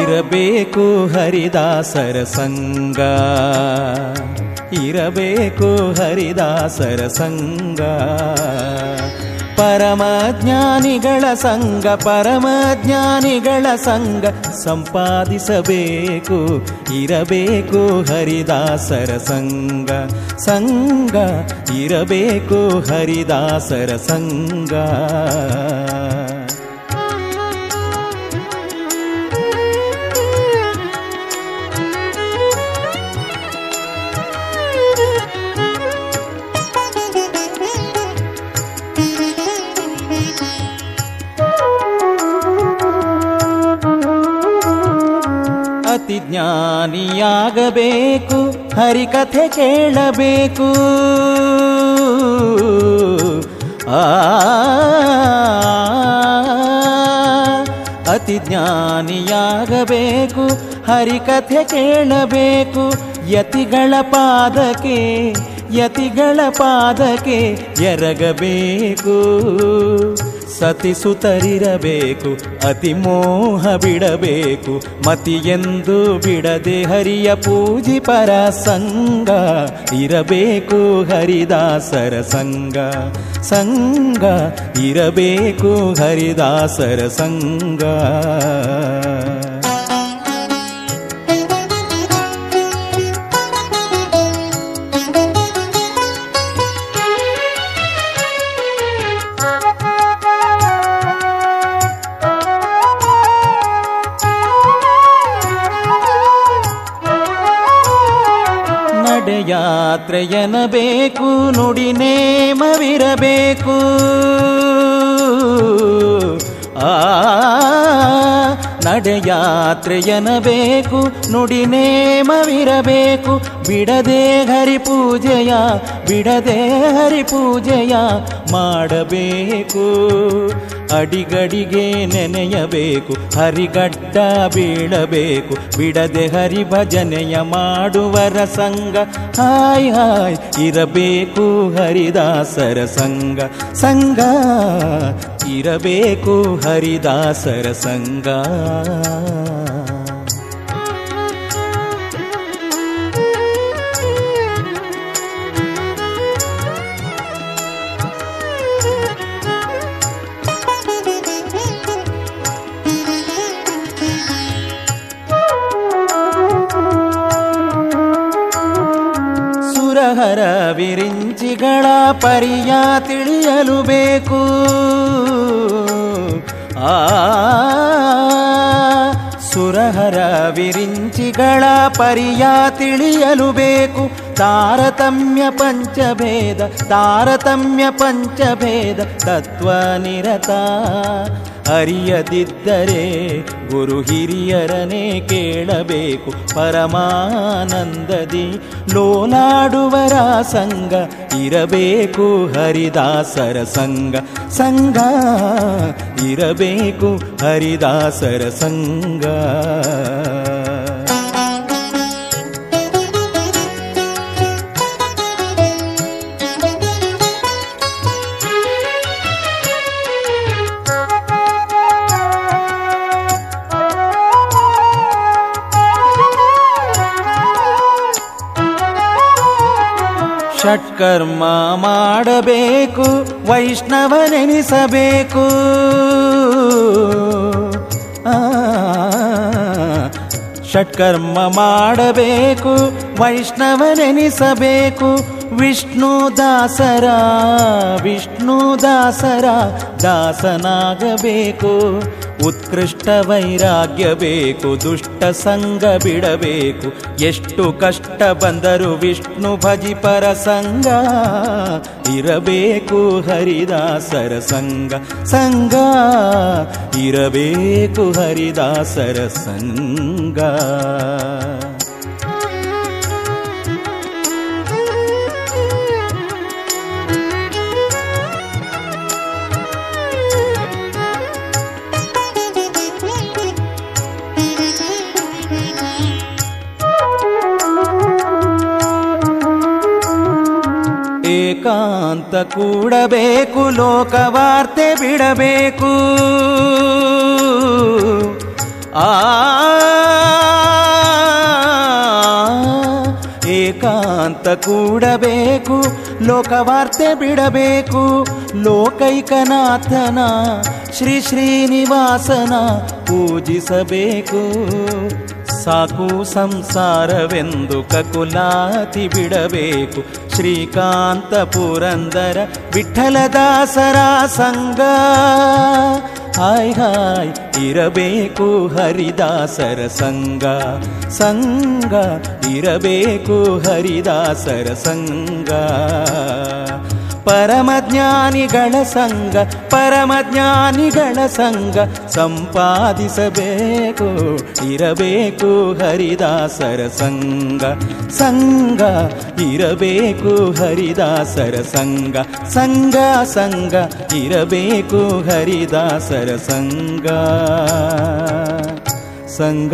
ಇರಬೇಕು ಹರಿದಾಸರ ಸಂಗ ಇರಬೇಕು ಹರಿದಾಸರ ಸಂಗ ಪರಮಜ್ಞಾನಿಗಳ ಸಂಘ ಪರಮಜ್ಞಾನಿಗಳ ಸಂಘ ಸಂಪಾದಿಸಬೇಕು ಇರಬೇಕು ಹರಿದಾಸರ ಸಂಘ ಸಂಘ ಇರಬೇಕು ಹರಿದಾಸರ ಸಂಘ. ಜ್ಞಾನಿಯಾಗಬೇಕು ಹರಿಕಥೆ ಕೇಳಬೇಕು. ಆ ಅತಿ ಜ್ಞಾನಿಯಾಗಬೇಕು ಹರಿಕಥೆ ಕೇಳಬೇಕು. ಯತಿಗಳ ಪಾದಕ್ಕೆ ಯತಿಗಳ ಪಾದಕ್ಕೆ ಎರಗಬೇಕು. ಸತಿಸುತರಿರಬೇಕು ಅತಿ ಮೋಹ ಬಿಡಬೇಕು ಮತಿಯೆಂದು ಬಿಡದೆ ಹರಿಯ ಪೂಜಿ ಪರ ಸಂಗ ಇರಬೇಕು ಹರಿದಾಸರ ಸಂಗ ಸಂಗ ಇರಬೇಕು ಹರಿದಾಸರ ಸಂಗ ನಡೆಯಾತ್ರೆಯನಬೇಕು ನುಡಿ ನೇಮವಿರಬೇಕು. ನಡೆಯಾತ್ರೆಯನಬೇಕು, ನುಡಿ ನೇಮವಿರಬೇಕು. ಬಿಡದೆ ಹರಿ ಪೂಜೆಯ ಬಿಡದೆ ಹರಿ ಪೂಜೆಯ ಮಾಡಬೇಕು. ಅಡಿಗಡಿಗೆ ನೆನೆಯಬೇಕು, ಹರಿಗಡ್ಡ ಬೀಳಬೇಕು. ಬಿಡದೆ ಹರಿ ಭಜನೆಯ ಮಾಡುವರ ಸಂಗ ಹಾಯ್ ಹಾಯ್ ಇರಬೇಕು ಹರಿದಾಸರ ಸಂಗ ಸಂಗ ಇರಬೇಕು ಹರಿದಾಸರ ಸಂಗ ಸುರಹರ ವಿರಿಂಚಿಗಳ ಪರಿಯ ತಿಳಿಯಲು ಬೇಕು. ಆ ಸುರಹರ ವಿರಿಂಚಿಗಳ ಪರಿಯ ತಿಳಿಯಲು ಬೇಕು. ತಾರತಮ್ಯ ಪಂಚಭೇದ ತಾರತಮ್ಯ ಪಂಚಭೇದ, ತತ್ವ ನಿರತ ಅರಿಯದಿದ್ದರೆ ಗುರು ಹಿರಿಯರನೇ ಕೇಳಬೇಕು. ಪರಮಾನಂದದಿ ಲೋಲಾಡುವರ ಸಂಗ ಇರಬೇಕು ಹರಿದಾಸರ ಸಂಗ ಸಂಗ ಇರಬೇಕು ಹರಿದಾಸರ ಸಂಗ ಷಟ್ಕರ್ಮ ಮಾಡಬೇಕು ವೈಷ್ಣವನೆನಿಸಬೇಕು. ಷಟ್ಕರ್ಮ ಮಾಡಬೇಕು ವೈಷ್ಣವನೆನಿಸಬೇಕು. ವಿಷ್ಣು ದಾಸರ ವಿಷ್ಣು ದಾಸರ ದಾಸನಾಗಬೇಕು. ಉತ್ಕೃಷ್ಟ ವೈರಾಗ್ಯ ಬೇಕು, ದುಷ್ಟ ಸಂಗ ಬಿಡಬೇಕು. ಎಷ್ಟು ಕಷ್ಟ ಬಂದರೂ ವಿಷ್ಣು ಭಜಿಪರ ಸಂಗ ಇರಬೇಕು ಹರಿದಾಸರ ಸಂಗ ಸಂಗ ಇರಬೇಕು ಹರಿದಾಸರ ಸಂಗ ಏಕಾಂತ ಕೂಡಬೇಕು ಲೋಕವಾರ್ತೆ ಬಿಡಬೇಕು. ಆ ಏಕಾಂತ ಕೂಡಬೇಕು ಲೋಕವಾರ್ತೆ ಬಿಡಬೇಕು. ಲೋಕೈಕನಾಥನ ಶ್ರೀ ಶ್ರೀನಿವಾಸನ ಪೂಜಿಸಬೇಕು. ಸಾಕು ಸಂಸಾರವೆಂದು ಕಕುಲಾತಿ ಬಿಡಬೇಕು. ಶ್ರೀಕಾಂತ ಪುರಂದರ ವಿಠಲದಾಸರ ಸಂಗ ಹಾಯ್ ಹಾಯ್, ಇರಬೇಕು ಹರಿದಾಸರ ಸಂಗ ಸಂಗ ಇರಬೇಕು ಹರಿದಾಸರ ಸಂಗ ಪರಮಜ್ಞಾನಿಗಳ ಸಂಘ ಪರಮಜ್ಞಾನಿಗಳ ಸಂಘ ಸಂಪಾದಿಸಬೇಕು, ಇರಬೇಕು ಹರಿದಾಸರ ಸಂಘ. ಸಂಘ, ಇರಬೇಕು ಹರಿದಾಸರ ಸಂಘ. ಸಂಘ ಸಂಘ, ಇರಬೇಕು ಹರಿದಾಸರ ಸಂಘ. ಸಂಘ.